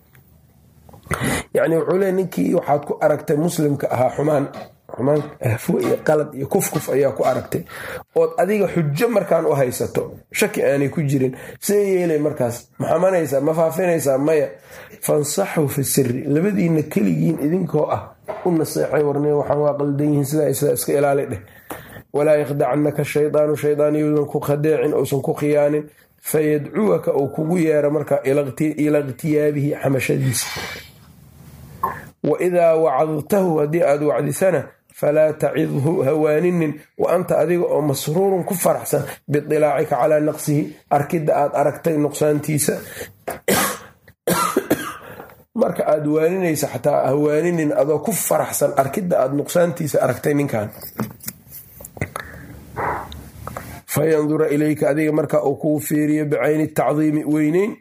Yacni wuxuu leey ninkii waxaad ku aragtay muslimka ahaa xumaan xumaan hafwe iyo qalad iyo kufkuf ayaa ku aragtay. Ood adiga xujo markaan u haysato shaki aanay ku jirin see yeelay markaas. Ma xamanaysaa ma faafinaysaa maya. Fansaxuu fi siri labadiina keligiin idinkoo ah u naseexay warne waxaan waa qaldan yihiin sidaa sidaa iska ilaali dheh. Walaa yakhdacannaka shaydaanu shaydaan yuudan ku khadeecin uusan ku khiyaanin. Fayadcuwaka uu kugu yeero marka ila ikhtiyaabihi xamashadiisa. Wa idaa wacadtahu haddii aad wacdisana falaa tacidhu hawaaninin wa anta adiga oo masruurun ku faraxsan bidilaacika calaa naqsihi arkidda aad aragtay nuqsaantiisa marka aad waaninaysa xataa hawaaninin adoo ku faraxsan arkidda aad nuqsaantiisa aragtay ninkan fayandura ilayka adiga marka uu kuu fiiriyo bicayni tacdiimi weyneyn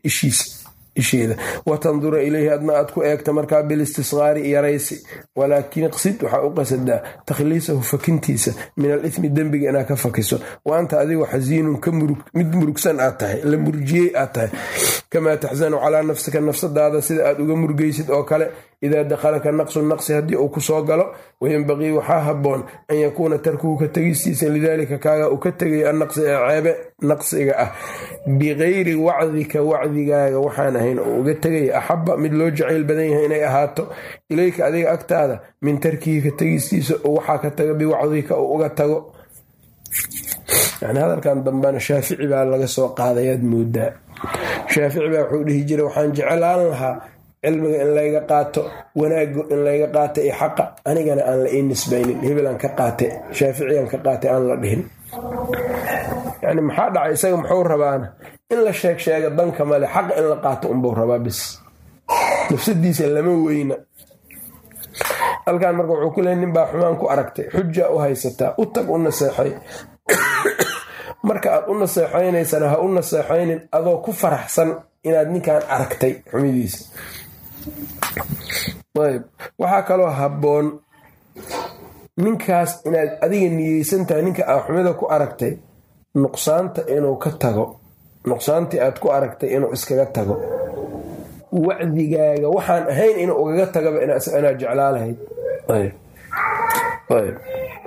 isheeda. Watandura ilayhi adna aad ku eegta markaa bilistisqaari yaraysi walaakin iqsid waxaa u qasadaa takhliisahu fakintiisa min alithmi dembiga inaad ka fakiso. Wa anta adigoo xasiinun mid murugsan aad tahay la murjiyey aad tahay. Kamaa taxsanu calaa nafsika nafsadaada sida aad uga murgaysid oo kale idaa dakhalaka naqsu naqsi haddii uu ku soo galo wayenbaqii waxaa habboon an yakuuna tarkuhu ka tegistiisa lidaalika kaaga uu ka tegayo annaqsi ee ceebe naqsiga ah bikayri wacdika wacdigaaga waxaan ahayn oo uga tegaya axabba mid loo jacayl badan yahay inay ahaato ilayka adiga agtaada min tarkihi ka tegistiisa oo waxaa ka taga biwacdika uu uga tago yani hadalkan dambena shaafici baa laga soo qaadayaad moodaa shaafici baa wuxuu dhihi jiray waxaan jeclaan lahaa cilmiga in layga qaato wanaago in layga qaata iyo xaqa anigana aan la ii nisbaynin hebelaan ka qaate shaaficiyan ka qaatay aan la dhihin. Yani maxaa dhacay? Isaga muxuu rabaana in la sheeg sheega danka male xaqa in la qaato unbuu rabaa bis. Nafsadiisa lama weyna. Halkan marka wuxuu ku leey nin baa xumaan ku aragtay xuja u haysataa u tag u naseexay. Marka aad u naseexaynaysana ha u naseexaynin adoo ku faraxsan inaad ninkan aragtay xumidiisa waxaa kaloo habboon ninkaas inaad adiga niyeysan tahay ninka aad xumida ku aragtay nuqsaanta inuu ka tago. Nuqsaantii aad ku aragtay inuu iskaga tago. Wacdigaaga waxaan ahayn inuu ugaga tagaba inaad jeclaa lahayd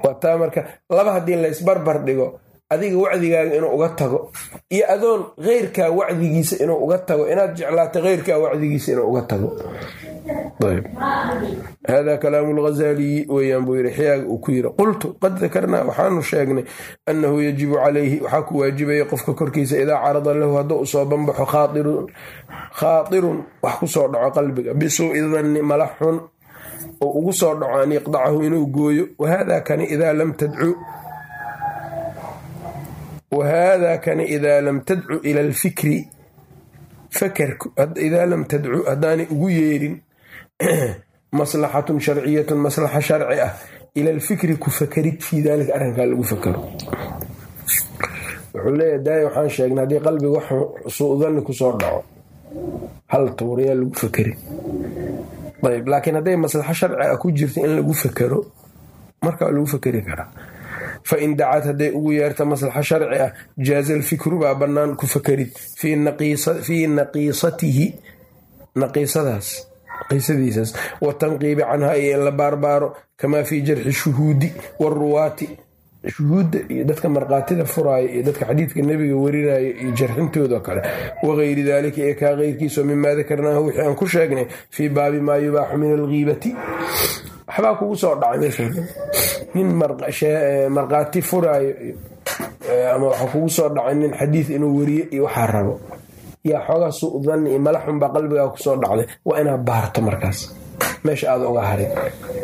waa taa marka laba haddii laysbarbar dhigo adiga wacdigaaga inuu uga tago iyo adoon keyrkaa wacdigiisa inuu uga tago inaad jeclaata keyrkaa wacdigiisa inuu uga tago. Hada kalaamu lghazaliyi weyaan buu yiri xiyaaga uu ku yiri qultu qad dakarnaa waxaanu sheegnay annahu yajibu calayhi waxaa ku waajibaya qofka korkiisa idaa carada lahu hadduu u soo banbaxo khaadirun wax ku soo dhaco qalbiga. Bisuu'i danni malax xun oo ugu soo dhaco an yaqdacahu inuu gooyo. Wahada kani idaa lam tadcu wahada kani idaa lam tadcu ila alfikri fakarku idaa lam tadcu haddaanay ugu yeerin maslaxatun sharciyatun maslaxa sharci ah ila alfikri ku fakarid fii daalika arrinkaa lagu fakaro wuxuu leeyahy daaya waxaan sheegnay haddii qalbiga wax suudanni ku soo dhaco hal tuurayaa lagu fakari ayb laakiin hadday maslaxo sharci ah ku jirta in lagu fakaro markaa lagu fakari karaa fain dacad hadday ugu yeerta maslaxa sharci ah jaaza alfikru baa bannaan ku fakarid fii naqiisatihi naqiisadaas naqiisadiisaas watanqiibi canhaa iyo in la baarbaaro kamaa fii jarxi shuhuudi waruwaati shuhuudda iyo dadka markhaatida furaaya iyo dadka xadiidka nebiga warinaya iyo jarxintooda kale. Wagayri daalika iyo kaa keyrkiisao mimaa dakarnaahu wixii aan ku sheegnay fii baabi maa yubaaxu min alghiibati. Waxbaa kugu soo dhacay nin markhaati furaayo ama waxaa kugu soo dhacay nin xadiid inuu wariyo iyo waxaa rabo. Yaa xoogaa suu danni iyo malaxunbaa qalbigaa ku soo dhacday. Waa inaad baarto markaas. Meesha aada uga harin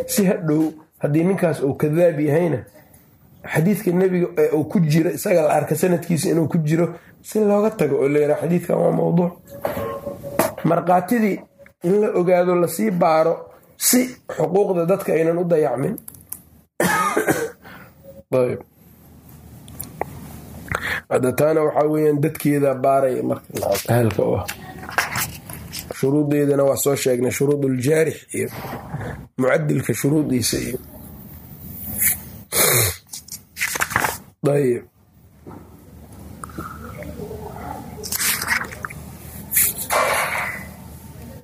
si hadhow haddii ninkaas uu kadaab yahayna xadiidka nebiga ee uu ku jiro isaga la arka sanadkiisa inuu ku jiro si looga tago oo layidhaha xadiidkan waa mawduuc. Markhaatidii in la ogaado la sii baaro si xuquuqda dadka aynan u dayacmin. Taana waxaa weyaan dadkeeda baaraya markaahalka u ah. Waa soo sheegnay shuruud uljaarix iyo mucadilka shuruudiisa iyo ayb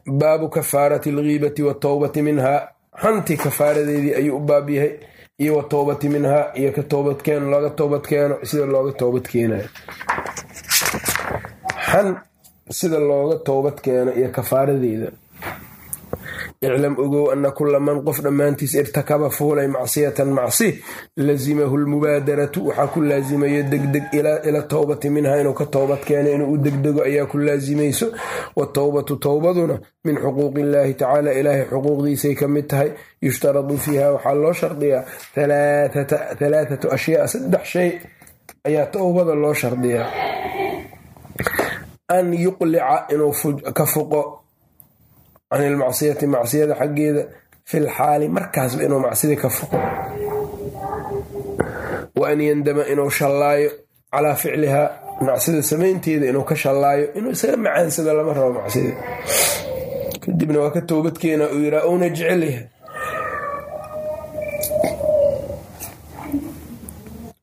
baabu kafaarati algiibati watowbati minhaa xanti kafaaradeedii ayuu u baab yahay iyo watowbati minhaa iyo ka toobadkeen looga toobadkeeno sida looga toobadkeenayo xan sida looga toobad keeno iyo kafaaradeeda iclam ogow ana kula man qof dhammaantiis irtakaba fuulay macsiyatan macsi lazimahu lmubaadaratu waxaa ku laasimayo degdeg ila towbati minha inuu ka toobad keeno inuu u degdego ayaa ku laasimayso watowbatu towbaduna min xuquuqi illaahi tacaala ilaahay xuquuqdiisay ka mid tahay yushtaradu fiiha waxaa loo shardiyaa halaathatu ashyaa saddex shay ayaa towbada loo shardiyaa an yuqlica inuu ka fuqo can ilmacsiyati macsiyada xaggeeda fil xaali markaasba inuu macsida ka fuqo wa an yandama inuu shallaayo calaa ficlihaa macsida samaynteeda inuu ka shallaayo inuu isaga macaansado lama rabo macsida kadibna waa ka toobadkeena uu yiraa uuna jecel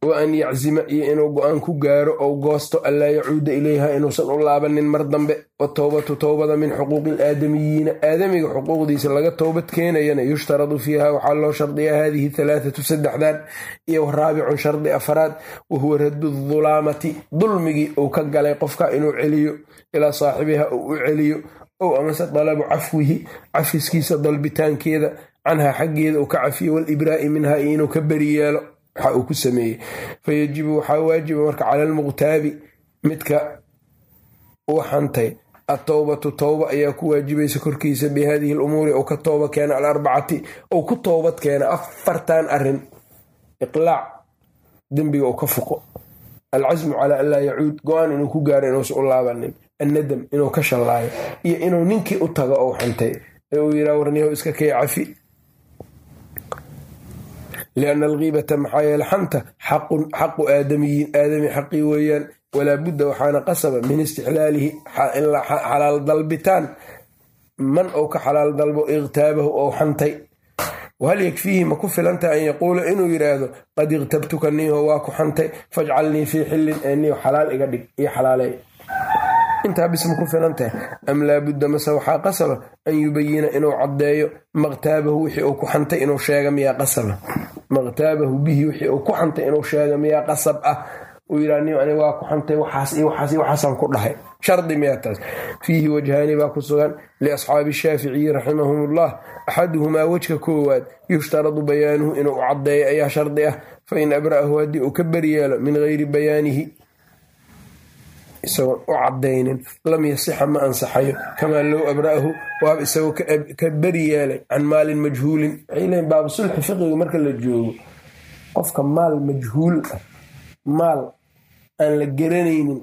wa an yaczima iyo inuu go'aan ku gaaro ou goosto anlaa yacuuda ilayha inuusan u laabanin mar dambe. Watowbatu towbada min xuquuqi ilaadamiyiina aadamiga xuquuqdiisa laga toobad keenayana yushtaradu fiiha. Waxaa loo shardiyaa haadihi halaathatu saddexdan iyo waraabicun shardi afraad wahuwa raddu dulaamati dulmigii uu ka galay qofka inuu celiyo ilaa saaxibiha uu u celiyo. Ow amase dalabu cafwihi cafiskiisa dalbitaankeeda. Canhaa xaggeeda uu ka cafiyo. Walibraa'i minha iyo inuu ka beri yeelo waxa uu ku sameeyey. Fayajibu waxaa waajiba marka cala almuqtaabi midka uu xantay atowbatu towba ayaa ku waajibaysa korkiisa bi hadihi lumuuri ou ka tooba keena alarbacati ou ku toobad keena afartan arrin iqlaac dembiga uu ka fuqo. Alcasmu calaa an laa yacuud go'aan inuu ku gaaro inuusan u laabanin. Annadam inuu ka shallaayo. Iyo inuu ninkii u tago ou xantay ee uu yiraa warniyahu iska kay cafi lianna alkiibata maxaa yeele xanta xaqu aadamiyiin aadami xaqii weeyaan walaa budda waxaana qasaba min istixlaalihi xalaal dalbitaan man ou ka xalaal dalbo ikhtaabahu ou xantay wahal yakfiihi ma ku filanta an yaquula inuu yidhaahdo qad ikhtabtuka niiho waa ku xantay fajcalnii fii xillin ee niiho xalaal iga dhig iyo xalaaley intaa bis ma ku filan tahay am laabudda mase waxaa qasaba an yubayina inuu caddeeyo maqtaabahu wixii uu ku xantay inuu sheega miyaa qasaba maqtaabahu bihi wixii uu ku xantay inuu sheega miyaa qasab ah. Uu yidhaa nin ani waa ku xantay waxaas iyo waxaas iyo waxaasaan ku dhahay. Shardi miyaa taas. Fiihi wajhaani baa ku sugan liasxaabi shaaficiyi raximahumullah. Axaduhumaa wejka koowaad yushtaradu bayaanuhu inuu caddeeyo ayaa shardi ah. Fa in abra'ahu haddii uu ka beryeelo min gayri bayaanihi isagoon u cadaynin lam yasixa ma ansaxayo kamaa low abra'ahu waab isagoo ka beri yeelay can maalin majhuulin. Waxay leeyiin baabu sulxi fiqiga marka la joogo qofka maal majhuul ah maal aan la garanaynin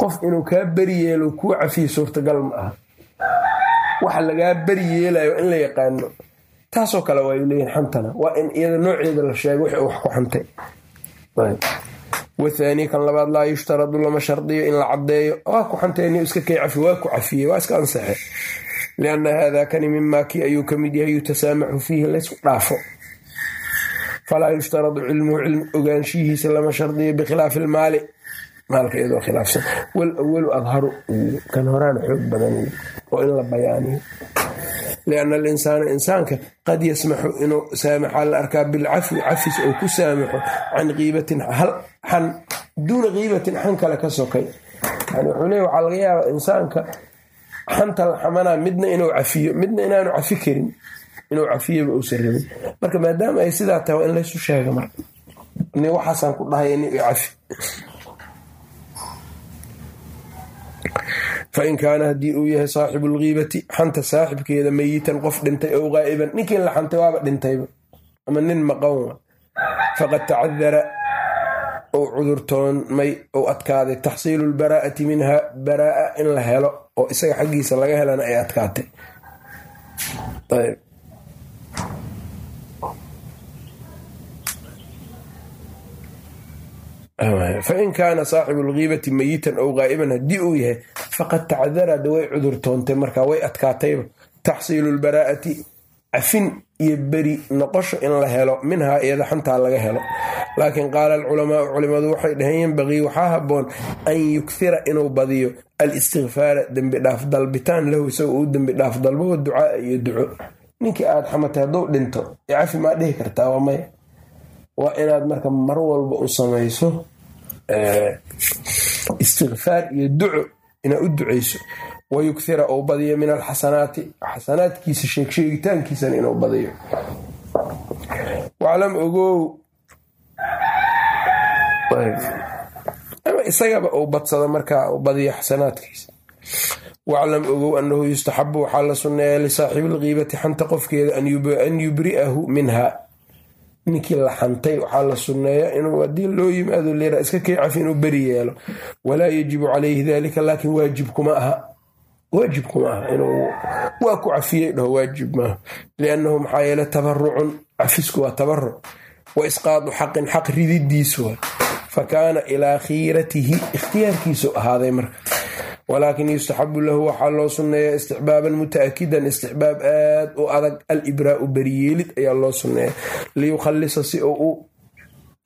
qof inuu kaa beri yeelo kuu cafiye suurtagal ma aha. Waxa lagaa beri yeelayo in la yaqaano taasoo kale waa leeyihiin xantana waa in iyada nooceeda la sheego wix wax ku xantay wathaani kan labaad laa yushtaradu lama shardiyo in la caddeeyo. Waa ku xanteeni iska kay waa ku cafiyey waa iska ansaxe. Lianna haadaa kani mimaa kii ayuu ka mid yahay yutasaamaxu fiihi laysku dhaafo. Falaa yushtaradu cilmuhu cilmi ogaanshihiisa lama shardiyo bikhilaafi ilmaali maalka iyadoo khilaafsan. Wal awalu adharu kan horaana xoog badan oo in la bayaaniyo lianna alinsaana insaanka qad yasmaxu inuu saamaxaa la arkaa bilcafwi cafis ou ku saamaxo can qiibatin xan duuna qiibatin xan kale ka sokay wuxuu leey waxaa laga yaabaa insaanka xanta la xamanaa midna inuu cafiyo midna inaanu cafi karin inuu cafiyaba uusan rabin marka maadaama ay sidaa tahay waa in laysu sheega marka ni waxaasaan ku dhahay ni cafi fain kaana haddii uu yahay saaxibu lgiibati xanta saaxibkeeda meyitan qof dhintay ow qaa'iban ninkii la xantay waaba dhintayba ama nin maqan faqad tacadara ou cudurtoonmay ou adkaaday taxsiilu lbaraa'ati minha baraa'a in la helo oo isaga xaggiisa laga helana ay adkaatay fain kaana saaxibu lgiibati meyitan ow qaa'iban haddii uu yahay faqad tacadara de way cudurtoontay markaa way adkaatayba taxsiilu lbaraa'ati cafin iyo beri noqosho in la helo minhaa iyada xantaa laga helo laakiin qaala alculamaau culimadu waxay dhaheen yembaqii waxaa haboon an yukhira inuu badiyo alistikfaara dembi dhaaf dalbitaan lahu isagoo uu dembi dhaaf dalbo wa ducaaa iyo duco ninkii aad xamatay hadduu dhinto cafi maa dhihi kartaa waa maya waa inaad marka mar walba u samayso istikfaar iyo duco inaad u duceyso wayukhira uu badiyo min alxasanaati xasanaadkiisa sheegsheegitaankiisana inuu badiyo. Waclam ogow. Ama isagaba uu badsado markaa uu badiyo xasanaadkiisa waclam ogow annahu yustaxabu waxaa la sunneeya lisaaxibi lkiibati xanta qofkeeda an yubri'ahu minha ninkii la xantay waxaa la sunneeya inuu haddii loo yimaado lera iska keecafi inuu beri yeelo. Walaa yajibu calayhi dalika laakin waajib kuma aha. Waajib kuma aha inuu waa ku cafiyey dhaho waajib maaha liannahu maxaa yeele tabarucun cafisku waa tabaruc wa isqaadu xaqin xaq rididiisu fa kaana ilaa khiiratihi ikhtiyaarkiisu ahaaday marka walaakin yustaxabu lahu waxaa loo sunneeya istixbaaban muta'akidan istixbaab aad u adag alibraa'u beriyeelid ayaa loo sunneeya. Liyukhallisa si uu u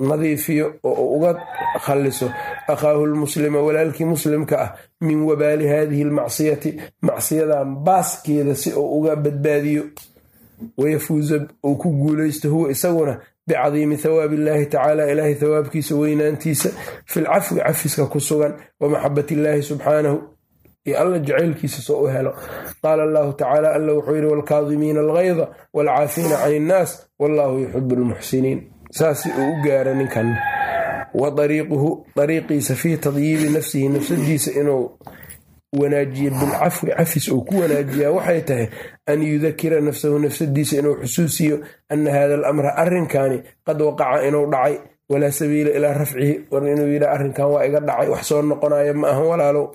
nadiifiyo oo u uga khalliso akhaahu lmuslima walaalkii muslimka ah min wabaali haadihi almacsiyati macsiyadan baaskeeda si uu uga badbaadiyo. Wayafuuza uu ku guulaysto huwa isaguna bicadiimi thawaabi illaahi tacaala ilaahay thawaabkiisa weynaantiisa fi lcafwi cafiska ku sugan wa maxabat illaahi subxaanahu iyo alla jacaylkiisa soo u helo qaala allahu tacaala alla wuxuu yidhi waalkaadimiina algayda waalcaafiina can innaas wallahu yuxibu lmuxsiniin saasi uu u gaara ninkan wa dariiquhu dariiqiisa fii tadyiibi nafsihi nafsadiisa inuu wanaajiya bilcafwi cafis uu ku wanaajiyaa waxay tahay an yudakira nafsahu nafsadiisa inuu xusuusiyo ana hada alamra arrinkani qad waqaca inuu dhacay walaa sabiila ilaa rafcihi war inuu yidha arrinkan waa iga dhacay wax soo noqonaya ma ahan walaalow.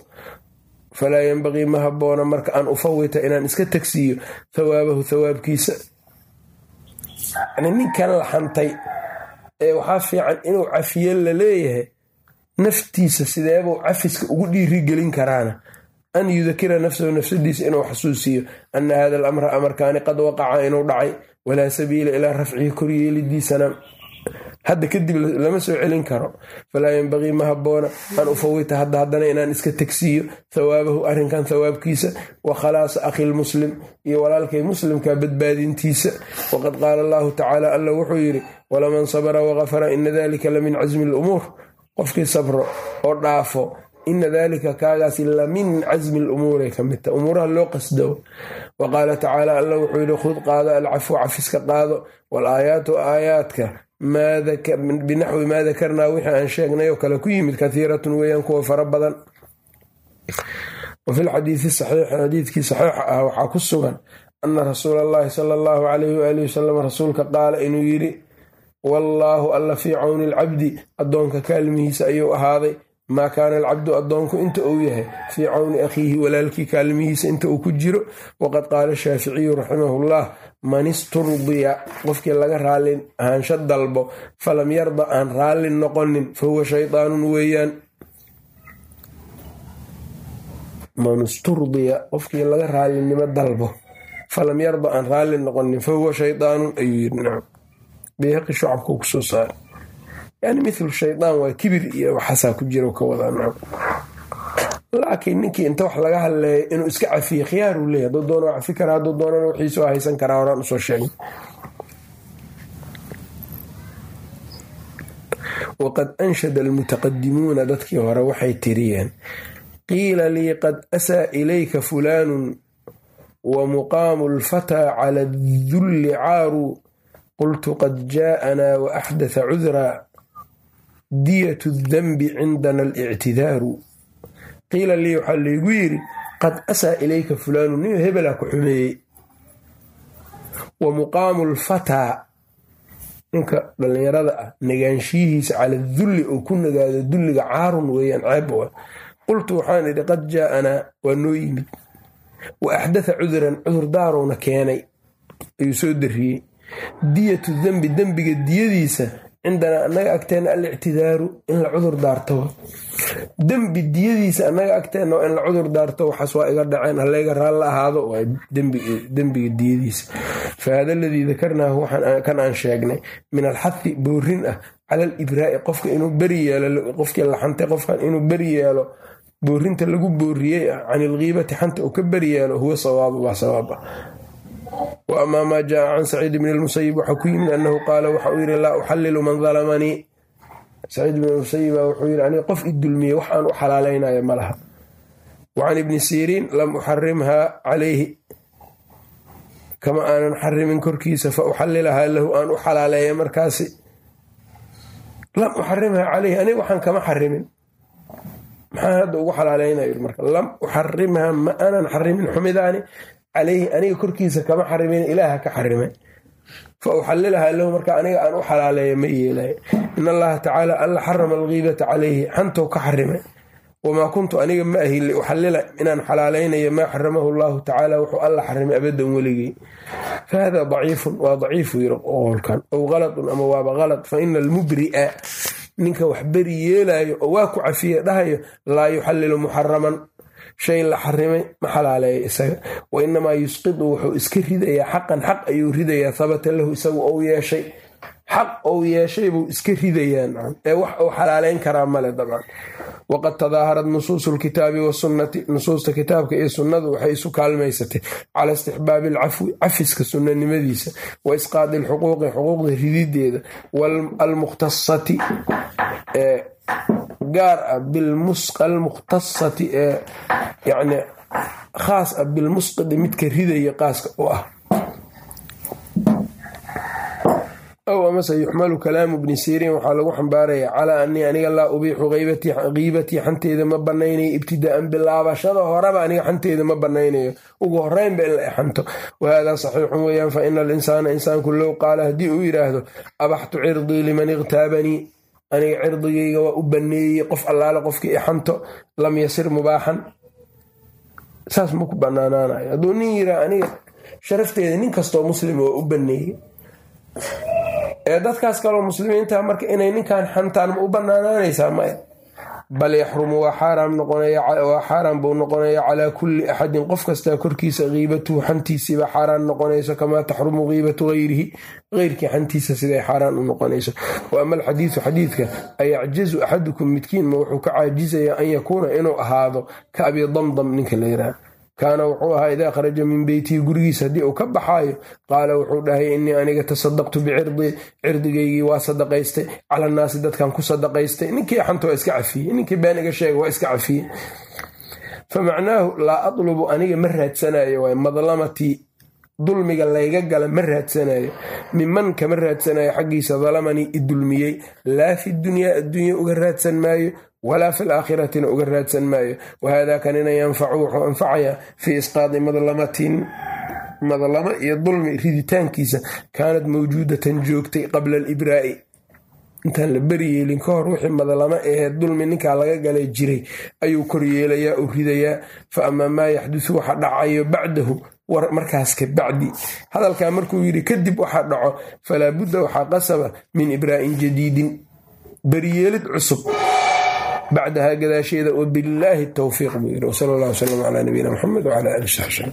Falaa yenbaqii ma haboona marka an ufawita inaan iska tagsiiyo thawaabahu thawaabkiisa. Ninkan la xantay ee waxaa fiican inuu cafiye la leeyahay naftiisa sideebuu cafiska ugu dhiirigelin karaana an yudakira nafsahu nafsadiisa inuu xasuusiyo ana hada alamra amarkaani qad waqaca inuu dhacay walaa sabiila ilaa rafcihi koryeelidiisana hadda kadib lama soo celin karo. Falaa yenbaqii ma haboona an ufawita hadda haddana inaan iska tagsiiyo thawaabahu arrinkan thawaabkiisa wa khalaasa akhi lmuslim iyo walaalkay muslimka badbaadintiisa. Waqad qaala allahu tacaala alla wuxuu yidhi walaman sabra wakafara ina dalika la min casmi lumuur qofkii sabro oo dhaafo ina dalika kaagaasi la min casmi lumuuray ka midta umuuraha loo qasdo. Wa qaala tacaala alla wuxuu yidhi khud qaado alcafwa cafiska qaado walaayaatu aayaadka. Binaxwi maa dakarnaa wixii aan sheegnay oo kale ku yimid kathiiratun weeyaan kuwa fara badan. Wa fi lxadiidi saxiix xadiidkii saxiixa ah waxaa ku sugan ana rasuula allahi sala allahu calayhi waalihi wasalam rasuulka qaala inuu yidhi wallaahu alla fii cawni alcabdi. Addoonka kaalmihiisa ayuu ahaaday maa kaana alcabdu addoonku inta uu yahay fii cawni akhiihi walaalkii kaalmihiisa inta uu ku jiro waqad qaala shaaficiyu raximahullah man isturdiya qofkii laga raallin ahaansho dalbo falam yarda aan raallin noqonin fa huwa shaydaanun weeyaan. Man isturdiya qofkii laga raallinimo dalbo falam yarda aan raallin noqonin fa huwa shaydaanun ayuu yiri bayhaqi shucabka ku soo saaray yani mithlu shaydaan waa kibir iyo waxaasaa ku jira ka wadaa laakiin ninkii inta wax laga hadleeyo inuu iska cafiye khiyaaruu leeyahy hadduu doono cafi karaa hadduu doonana wixiisoo haysan karaa horaan u soo sheegay. Waqad anshada almutaqadimuuna dadkii hore waxay tiriyeen qiila lii qad asaa ilayka fulaanun wa muqaamu alfataa cala adulli caaru qultu qad jaa'anaa wa axdatha cudraa diyatu danbi cindana alictidaaru. Qiila lii waxaa laygu yidhi qad asaa ilayka fulaanu nin hebelaa ku xumeeyey. Wa muqaamu lfataa ninka dhallinyarada ah nagaanshiyihiisa cala dulli oo ku nagaado dulliga caarun weeyaan ceeb wa qultu waxaan idhi qad jaa'anaa waa noo yimid. Wa axdatha cuduran cudurdaarowna keenay ayuu soo dariyey diyatu dembi dembiga diyadiisa cindanaa annaga agteenna alictidaaru in la cudur daarto. Dembi diyadiisa annaga agteenna in la cudur daarto waxaas waa iga dhaceen. Hallayga raalla ahaado waa dembiga diyadiisa. Fahada aladii dakarnaahu kan aan sheegnay min alxathi boorin ah cala alibraa'i qofka inuu beri yeelo qofkii laxantay qofkan inuu beri yeelo boorinta lagu booriyey ah can ilkiibati xanta uu ka beri yeelo huwa sawaabu waa sawaab. ah wa amaa maa jaaa can saciid bni lmusayib waxaa ku yimid annahu qaala waxa uu yidhi laa uxallilu man dalamanii saciid bn musayiba wuxuu yidhi aniga qof i dulmiyey wax aan u xalaalaynayo ma laha. Ibni siriin lam uxarimhaa calayhi. Kama aanan xarimin korkiisa fa uxallilahaa lahu aan u xalaaleeya markaasi. Lam uxarimhaa calayhi aniga waxaan kama xarimin maxaa hadda ugu xalaaleynayo marka lam uxarimhaa ma aanan xarimin xumidaani calayhi aniga korkiisa kama xarimin ilaaha ka xarimay fa uxallilahaa lahu marka aniga aan u xalaaleeya ma yeelayo in allaha tacaala alla xarama alkiibata calayhi xantou ka xarimay wamaa kuntu aniga ma ahi liuxallila inaan xalaalaynayo maa xaramahu allahu tacaala wuxuu alla xarimay abadan weligey fahada daciifun waa daciifu yiri qowlkan ow halatun ama waaba halad fa ina almubri'a ninka wax beri yeelaayo oo waa ku cafiye dhahayo laa yuxallilu muxaraman shay la xarimay ma xalaaleeya isaga. Wa inamaa yusqidu wuxuu iska ridayaa xaqan xaq ayuu ridayaa habata lahu isagu ou yeeshay. Xaq ou yeeshay buu iska ridayaa ee wax uu xalaaleyn karaa male dabcan. Waqad tadaaharad nusuusu lkitaabi wasunnati nusuusta kitaabka iyo sunnadu waxay isu kaalmaysatay. Cala istixbaabi alcafwi cafiska sunnanimadiisa. Wa isqaadi alxuquuqi xuquuqda ridideeda. Almukhtasati gaar ah almukhtasati ee yani khaas ah bilmusqidi midka ridaya qaaska u ah. Ow amase yuxmalu kalaamu bni siriin waxaa lagu xambaaraya calaa anii aniga laa ubiixu kiibatii xanteeda ma banaynayo ibtidaa'an bilaabashada horeba aniga xanteeda ma banaynayo. Ugu horeynba in la exanto wahaadaa saxiixun weeyaan fa ina alinsaana insaanku low qaala haddii uu yidhaahdo abaxtu cirdii liman ikhtaabanii aniga cirdigayga waa u baneeyey qof allaale qofkii ixanto lam yasir mubaaxan saas ma ku banaanaanayo. Hadduu nin yiraa aniga sharafteeda nin kastoo muslim waa u baneeyey. Ee dadkaas kaloo muslimiinta marka inay ninkan xantaan ma u banaanaanaysaa maya bal yaxrumu waa xaaraan buu noqonaya calaa kulli axadin. Qof kastaa korkiisa kiibatuhu xantiisiiba xaaraan noqonayso kamaa taxrumu kiibatu hayrihi heyrkii xantiisa siday xaaraan u noqonayso. Wa ama alxadiidu xadiidka ayacjazu axadukum midkiin ma wuxuu ka caajizayaa an yakuuna inuu ahaado ka abi damdam ninka la yiraah kaana wuxuu ahaa idaa kharaja min beytihi gurigiisa haddii uu ka baxaayo qaala wuxuu dhahay innii aniga tasadaqtu bicirdii cirdigaygii waa sadaqaystay cala annaasi dadkan ku sadaqaystay ninkii xanta waa iska cafiyey ninkii been iga sheega waa iska cafiyey. Fa macnaahu laa atlubu aniga ma raadsanayo waay madlamatii dulmiga layga gala ma raadsanayo miman kama raadsanayo xaggiisa dalamanii i dulmiyey laa fi dunyaa adduunya uga raadsan maayo walaa fi laakhiratina uga raadsan maayo wahaadaa kanina yanfacu wuxuu anfacayaa fii isqaadi madlamatin madlamo iyo dulmi riditaankiisa kaanad mawjuudatan joogtay qabla alibraa'i intaan la beriyeelin ka hor wixii madlamo aheed dulmi ninkaa laga galay jiray ayuu koryeelayaa u ridayaa fa amaa maa yaxdusu waxa dhacayo bacdahu markaas ka bacdi hadalkaa markuu yidhi kadib waxa dhaco falaa budda waxaa qasaba min ibraa'in jadiidin beriyeelid cusub bacdahaa gadaasheeda wabillaahi towfiiq buu yidhi wsal allah wslam calaa nabiyina muxamed wcala ali saxbi